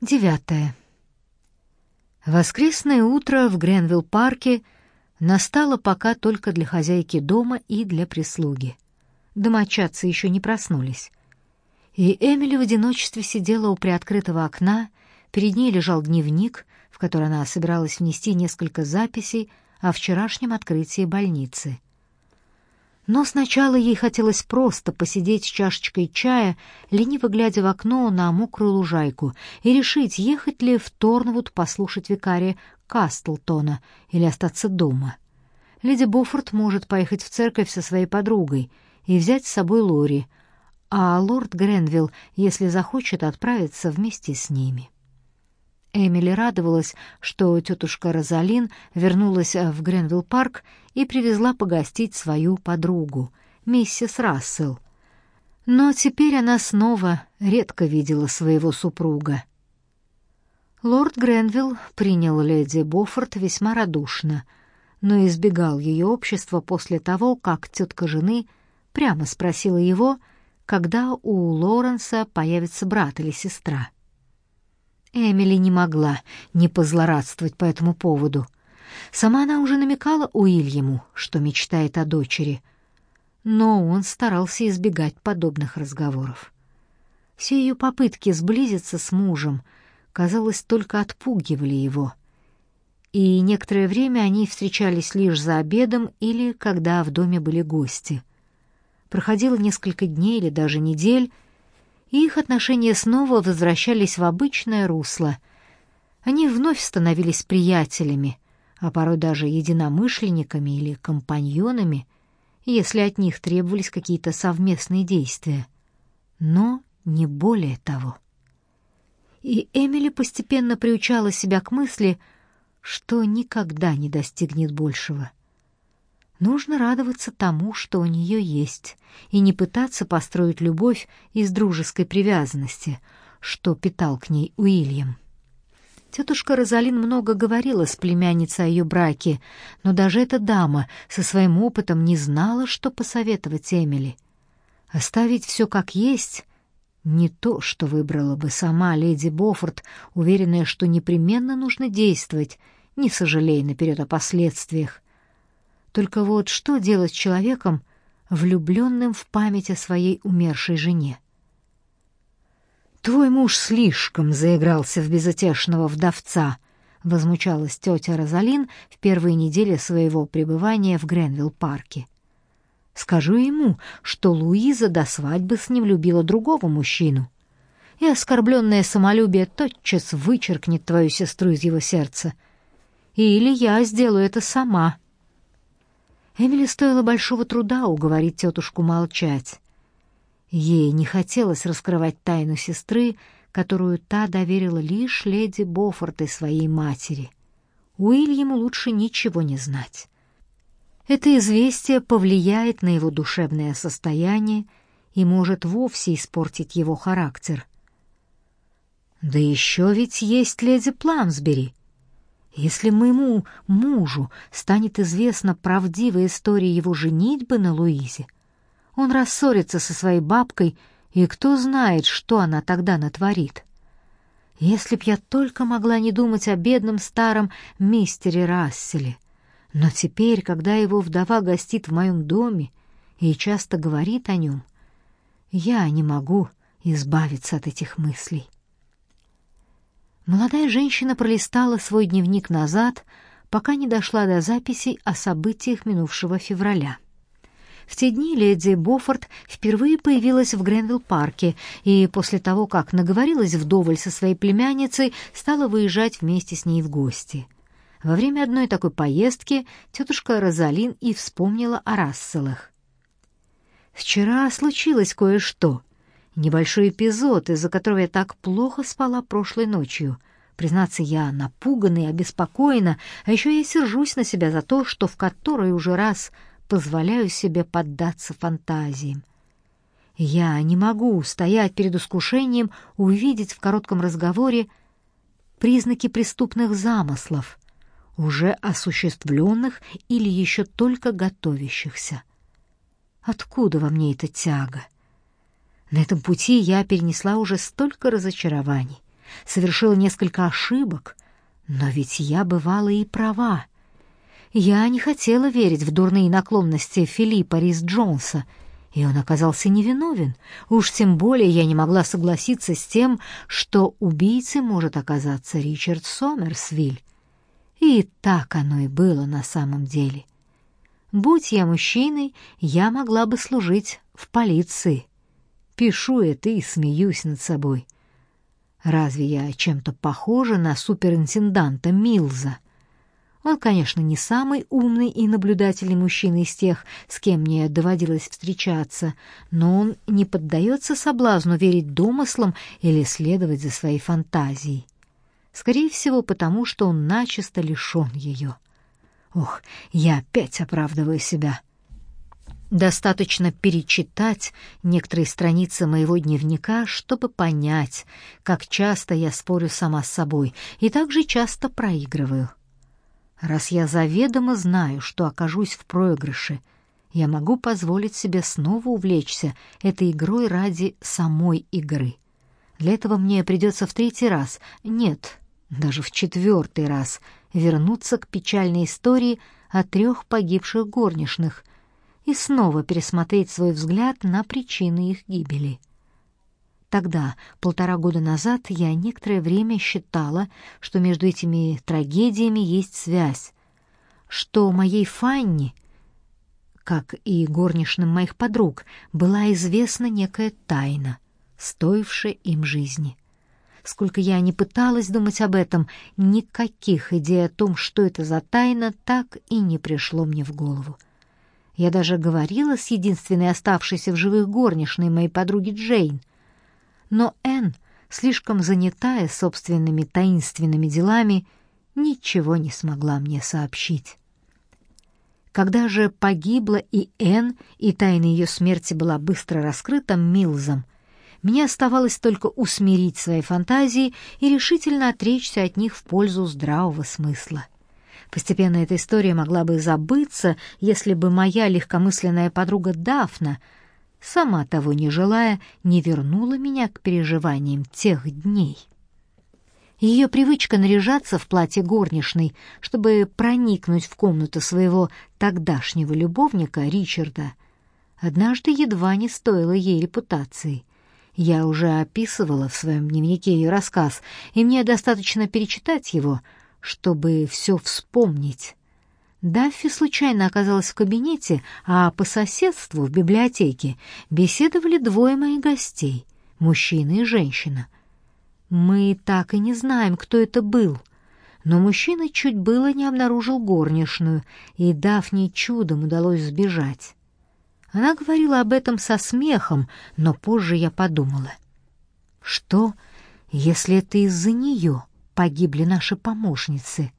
Девятое. Воскресное утро в Гренвилл-парке настало пока только для хозяйки дома и для прислуги. Домочадцы еще не проснулись. И Эмили в одиночестве сидела у приоткрытого окна, перед ней лежал дневник, в который она собиралась внести несколько записей о вчерашнем открытии больницы — но сначала ей хотелось просто посидеть с чашечкой чая, лениво глядя в окно на мокрую лужайку, и решить, ехать ли в Торнвуд послушать викария Кастлтона или остаться дома. Леди Боффорд может поехать в церковь со своей подругой и взять с собой Лори, а лорд Гренвилл, если захочет, отправиться вместе с ними. Эмили радовалась, что тетушка Розалин вернулась в Гренвилл-парк и привезла погостить свою подругу, миссис Рассел. Но теперь она снова редко видела своего супруга. Лорд Гренвилл принял леди Боффорд весьма радушно, но избегал ее общества после того, как тетка жены прямо спросила его, когда у Лоренса появится брат или сестра. Эмили не могла не позлорадствовать по этому поводу. Сама она уже намекала Уильяму, что мечтает о дочери, но он старался избегать подобных разговоров. Все ее попытки сблизиться с мужем, казалось, только отпугивали его. И некоторое время они встречались лишь за обедом или когда в доме были гости. Проходило несколько дней или даже недель, и их отношения снова возвращались в обычное русло. Они вновь становились приятелями, а порой даже единомышленниками или компаньонами, если от них требовались какие-то совместные действия. Но не более того. И Эмили постепенно приучала себя к мысли, что никогда не достигнет большего — Нужно радоваться тому, что у нее есть, и не пытаться построить любовь из дружеской привязанности, что питал к ней Уильям. Тетушка Розалин много говорила с племянницей о ее браке, но даже эта дама со своим опытом не знала, что посоветовать Эмили. Оставить все как есть — не то, что выбрала бы сама леди Боффорд, уверенная, что непременно нужно действовать, не сожалея наперед о последствиях, только вот что делать с человеком, влюбленным в память о своей умершей жене? «Твой муж слишком заигрался в безутешного вдовца», — возмущалась тетя Розалин в первые недели своего пребывания в Гренвилл-парке. «Скажу ему, что Луиза до свадьбы с ним любила другого мужчину, и оскорбленное самолюбие тотчас вычеркнет твою сестру из его сердца. Или я сделаю это сама». Эмили стоило большого труда уговорить тетушку молчать. Ей не хотелось раскрывать тайну сестры, которую та доверила лишь леди Боффорд и своей матери. Уильяму лучше ничего не знать. Это известие повлияет на его душевное состояние и может вовсе испортить его характер. Да еще ведь есть леди Пламсбери, если моему мужу станет известна правдивая история его женитьбы на Луизе, он рассорится со своей бабкой, и кто знает, что она тогда натворит. Если б я только могла не думать о бедном старом мистере Расселе. Но теперь, когда его вдова гостит в моем доме и часто говорит о нем, я не могу избавиться от этих мыслей. Молодая женщина пролистала свой дневник назад, пока не дошла до записей о событиях минувшего февраля. В те дни леди Боффорд впервые появилась в Гренвилл-парке и после того, как наговорилась вдоволь со своей племянницей, стала выезжать вместе с ней в гости. Во время одной такой поездки тетушка Розалин и вспомнила о Расселах. «Вчера случилось кое-что», Небольшой эпизод, из-за которого я так плохо спала прошлой ночью. Признаться, я напугана и обеспокоена, а еще я сержусь на себя за то, что в который уже раз позволяю себе поддаться фантазиям. Я не могу стоять перед искушением увидеть в коротком разговоре признаки преступных замыслов, уже осуществленных или еще только готовящихся. Откуда во мне эта тяга? На этом пути я перенесла уже столько разочарований. совершила несколько ошибок, но ведь я бывала и права. Я не хотела верить в дурные наклонности Филиппа Рис-Джонса, и он оказался невиновен. Уж тем более я не могла согласиться с тем, что убийцей может оказаться Ричард Сомерсвиль. И так оно и было на самом деле. Будь я мужчиной, я могла бы служить в полиции. Пишу это и смеюсь над собой. Разве я чем-то похожа на суперинтенданта Милза? Он, конечно, не самый умный и наблюдательный мужчина из тех, с кем мне доводилось встречаться, но он не поддается соблазну верить домыслам или следовать за своей фантазией. Скорее всего, потому что он начисто лишен ее. Ох, я опять оправдываю себя. Достаточно перечитать некоторые страницы моего дневника, чтобы понять, как часто я спорю сама с собой и также часто проигрываю. Раз я заведомо знаю, что окажусь в проигрыше, я могу позволить себе снова увлечься этой игрой ради самой игры. Для этого мне придется в третий раз, нет, даже в четвертый раз вернуться к печальной истории о трех погибших горничных и снова пересмотреть свой взгляд на причины их гибели. Тогда, полтора года назад, я некоторое время считала, что между этими трагедиями есть связь, что моей Фанни, как и горничным моих подруг, была известна некая тайна, стоившая им жизни. Сколько я не пыталась думать об этом, никаких идей о том, что это за тайна, так и не пришло мне в голову. Я даже говорила с единственной оставшейся в живых горничной моей подруги Джейн. Но Энн, слишком занятая собственными таинственными делами, ничего не смогла мне сообщить. Когда же погибла и Энн, и тайна ее смерти была быстро раскрыта Милзом, мне оставалось только усмирить свои фантазии и решительно отречься от них в пользу здравого смысла. Постепенно эта история могла бы забыться, если бы моя легкомысленная подруга Дафна, сама того не желая, не вернула меня к переживаниям тех дней. Ее привычка наряжаться в платье горничной, чтобы проникнуть в комнату своего тогдашнего любовника Ричарда, однажды едва не стоила ей репутации. Я уже описывала в своем дневнике ее рассказ, и мне достаточно перечитать его — чтобы все вспомнить. Даффи случайно оказалась в кабинете, а по соседству в библиотеке беседовали двое моих гостей, мужчина и женщина. Мы так и не знаем, кто это был, но мужчина чуть было не обнаружил горничную, и Дафне чудом удалось сбежать. Она говорила об этом со смехом, но позже я подумала. Что, если это из-за нее? Погибли наши помощницы.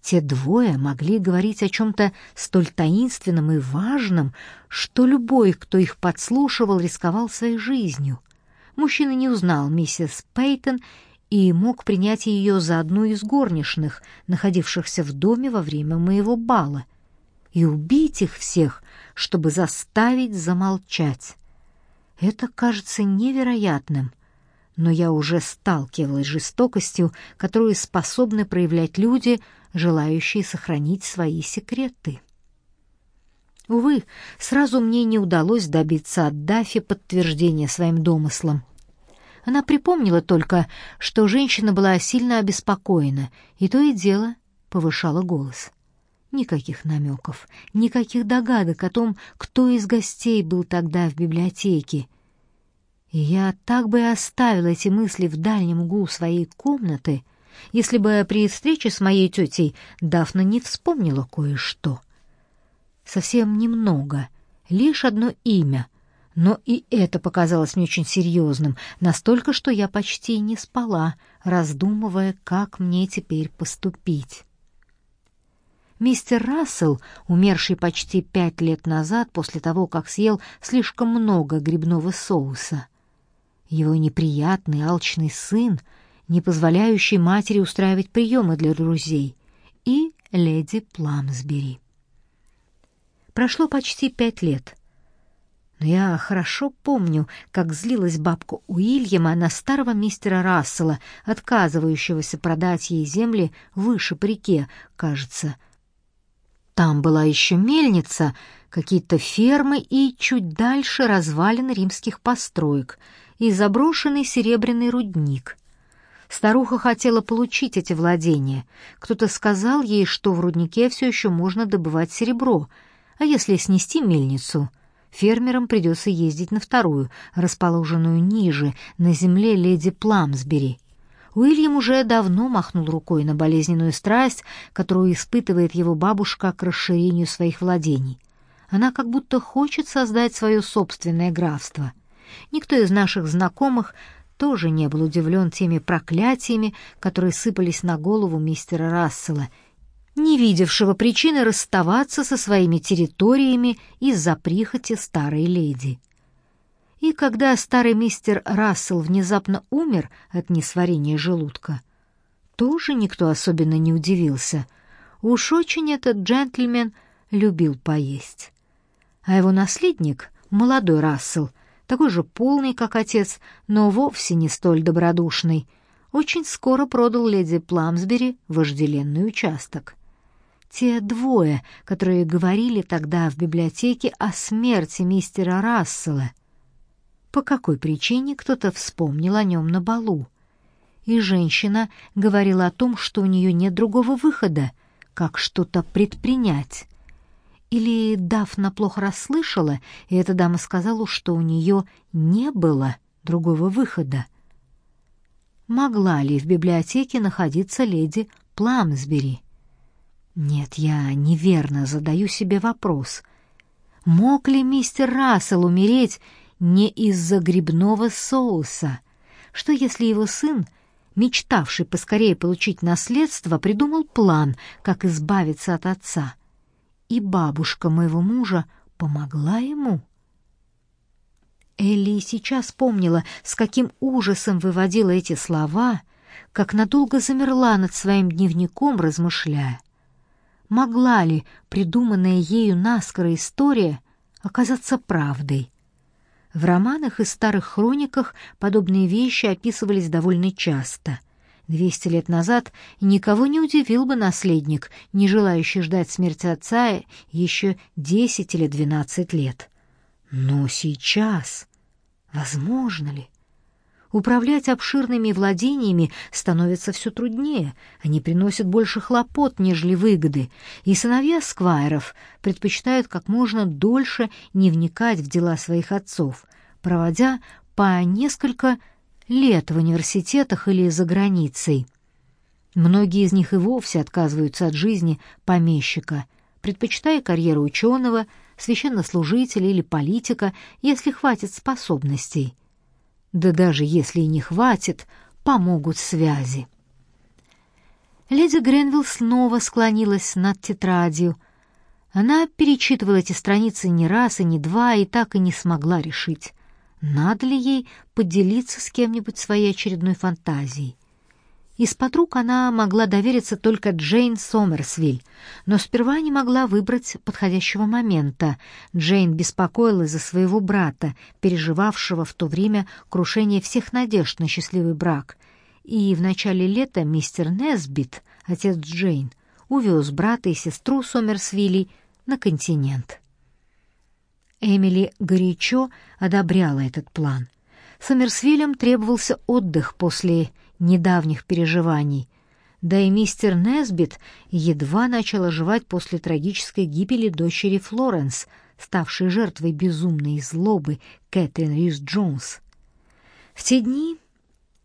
Те двое могли говорить о чем-то столь таинственном и важном, что любой, кто их подслушивал, рисковал своей жизнью. Мужчина не узнал миссис Пейтон и мог принять ее за одну из горничных, находившихся в доме во время моего бала, и убить их всех, чтобы заставить замолчать. Это кажется невероятным — но я уже сталкивалась с жестокостью, которую способны проявлять люди, желающие сохранить свои секреты. Увы, сразу мне не удалось добиться от Дафи подтверждения своим домыслам. Она припомнила только, что женщина была сильно обеспокоена, и то и дело повышала голос. Никаких намеков, никаких догадок о том, кто из гостей был тогда в библиотеке, я так бы и оставила эти мысли в дальнем углу своей комнаты, если бы при встрече с моей тетей Дафна не вспомнила кое-что. Совсем немного, лишь одно имя, но и это показалось мне очень серьезным, настолько, что я почти не спала, раздумывая, как мне теперь поступить. Мистер Рассел, умерший почти пять лет назад после того, как съел слишком много грибного соуса, его неприятный, алчный сын, не позволяющий матери устраивать приемы для друзей, и леди Пламсбери. Прошло почти пять лет. Но я хорошо помню, как злилась бабка Уильяма на старого мистера Рассела, отказывающегося продать ей земли выше по реке, кажется. Там была еще мельница, какие-то фермы и чуть дальше развалины римских построек и заброшенный серебряный рудник. Старуха хотела получить эти владения. Кто-то сказал ей, что в руднике все еще можно добывать серебро, а если снести мельницу — Фермерам придется ездить на вторую, расположенную ниже, на земле леди Пламсбери. Уильям уже давно махнул рукой на болезненную страсть, которую испытывает его бабушка к расширению своих владений. Она как будто хочет создать свое собственное графство. Никто из наших знакомых тоже не был удивлен теми проклятиями, которые сыпались на голову мистера Рассела — не видевшего причины расставаться со своими территориями из-за прихоти старой леди. И когда старый мистер Рассел внезапно умер от несварения желудка, тоже никто особенно не удивился. Уж очень этот джентльмен любил поесть. А его наследник, молодой Рассел, такой же полный, как отец, но вовсе не столь добродушный, очень скоро продал леди Пламсбери вожделенный участок — те двое, которые говорили тогда в библиотеке о смерти мистера Рассела. По какой причине кто-то вспомнил о нем на балу? И женщина говорила о том, что у нее нет другого выхода, как что-то предпринять. Или Дафна плохо расслышала, и эта дама сказала, что у нее не было другого выхода. Могла ли в библиотеке находиться леди Пламсбери? Нет, я неверно задаю себе вопрос. Мог ли мистер Рассел умереть не из-за грибного соуса? Что если его сын, мечтавший поскорее получить наследство, придумал план, как избавиться от отца? И бабушка моего мужа помогла ему? Элли сейчас помнила, с каким ужасом выводила эти слова, как надолго замерла над своим дневником, размышляя могла ли придуманная ею наскоро история оказаться правдой. В романах и старых хрониках подобные вещи описывались довольно часто. Двести лет назад никого не удивил бы наследник, не желающий ждать смерти отца еще десять или двенадцать лет. Но сейчас возможно ли? Управлять обширными владениями становится все труднее, они приносят больше хлопот, нежели выгоды, и сыновья сквайров предпочитают как можно дольше не вникать в дела своих отцов, проводя по несколько лет в университетах или за границей. Многие из них и вовсе отказываются от жизни помещика, предпочитая карьеру ученого, священнослужителя или политика, если хватит способностей – да даже если и не хватит, помогут связи. Леди Гренвилл снова склонилась над тетрадью. Она перечитывала эти страницы не раз и не два и так и не смогла решить, надо ли ей поделиться с кем-нибудь своей очередной фантазией. Из подруг она могла довериться только Джейн Сомерсвиль, но сперва не могла выбрать подходящего момента. Джейн беспокоилась за своего брата, переживавшего в то время крушение всех надежд на счастливый брак. И в начале лета мистер Несбит, отец Джейн, увез брата и сестру Сомерсвилли на континент. Эмили горячо одобряла этот план. Сомерсвиллям требовался отдых после недавних переживаний. Да и мистер Несбит едва начал оживать после трагической гибели дочери Флоренс, ставшей жертвой безумной злобы Кэтрин Рьюс Джонс. В те дни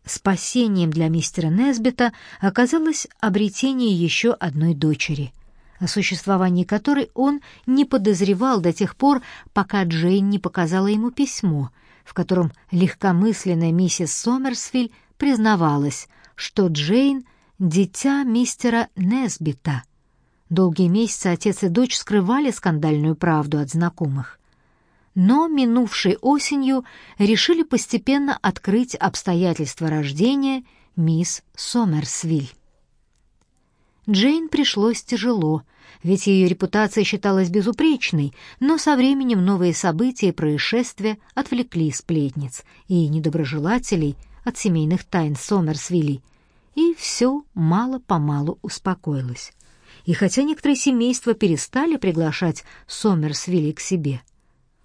спасением для мистера Несбита оказалось обретение еще одной дочери, о существовании которой он не подозревал до тех пор, пока Джейн не показала ему письмо, в котором легкомысленная миссис Сомерсвиль признавалась, что Джейн — дитя мистера Несбита. Долгие месяцы отец и дочь скрывали скандальную правду от знакомых. Но минувшей осенью решили постепенно открыть обстоятельства рождения мисс Сомерсвиль. Джейн пришлось тяжело, ведь ее репутация считалась безупречной, но со временем новые события и происшествия отвлекли сплетниц и недоброжелателей от семейных тайн Сомерсвилли, и все мало-помалу успокоилось. И хотя некоторые семейства перестали приглашать Сомерсвилли к себе,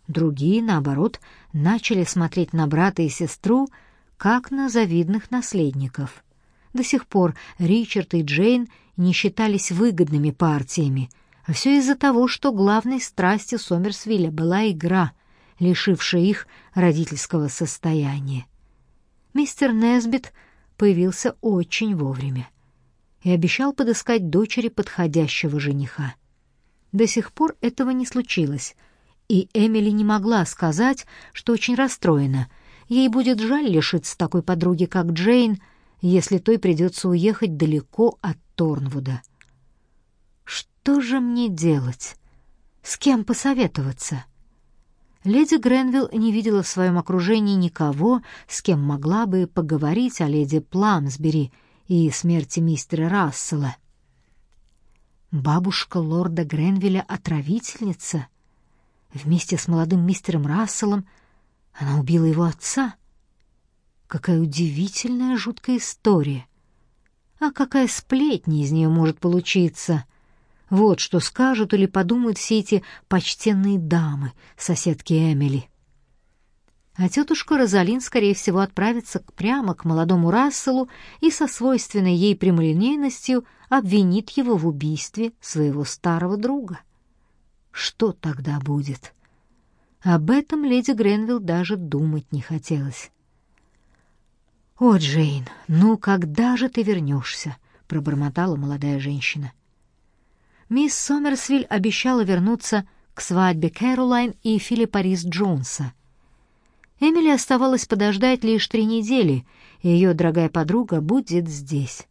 другие, наоборот, начали смотреть на брата и сестру как на завидных наследников. До сих пор Ричард и Джейн не считались выгодными партиями, а все из-за того, что главной страстью Сомерсвилля была игра, лишившая их родительского состояния. Мистер Несбит появился очень вовремя и обещал подыскать дочери подходящего жениха. До сих пор этого не случилось, и Эмили не могла сказать, что очень расстроена. Ей будет жаль лишиться такой подруги, как Джейн, если той придется уехать далеко от Торнвуда. Что же мне делать? С кем посоветоваться? Леди Гренвилл не видела в своем окружении никого, с кем могла бы поговорить о леди Пламсбери и смерти мистера Рассела. Бабушка лорда Гренвилля — отравительница. Вместе с молодым мистером Расселом она убила его отца — Какая удивительная жуткая история. А какая сплетня из нее может получиться? Вот что скажут или подумают все эти почтенные дамы, соседки Эмили. А тетушка Розалин, скорее всего, отправится прямо к молодому Расселу и со свойственной ей прямолинейностью обвинит его в убийстве своего старого друга. Что тогда будет? Об этом леди Гренвилл даже думать не хотелось. «О, Джейн, ну когда же ты вернешься?» — пробормотала молодая женщина. Мисс Сомерсвиль обещала вернуться к свадьбе Кэролайн и Филиппа Рис Джонса. Эмили оставалось подождать лишь три недели, и ее дорогая подруга будет здесь.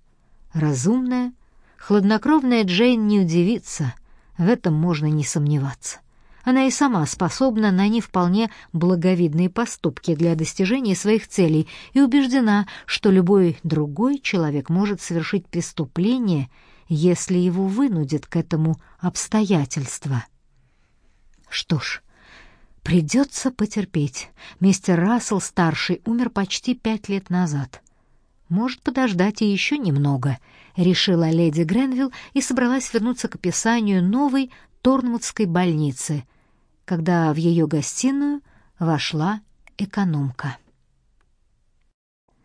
Разумная, хладнокровная Джейн не удивится, в этом можно не сомневаться. Она и сама способна на не вполне благовидные поступки для достижения своих целей и убеждена, что любой другой человек может совершить преступление, если его вынудят к этому обстоятельства. Что ж, придется потерпеть. Мистер Рассел старший умер почти пять лет назад. Может подождать и еще немного, решила леди Гренвилл и собралась вернуться к описанию новой Торнвудской больницы, когда в ее гостиную вошла экономка.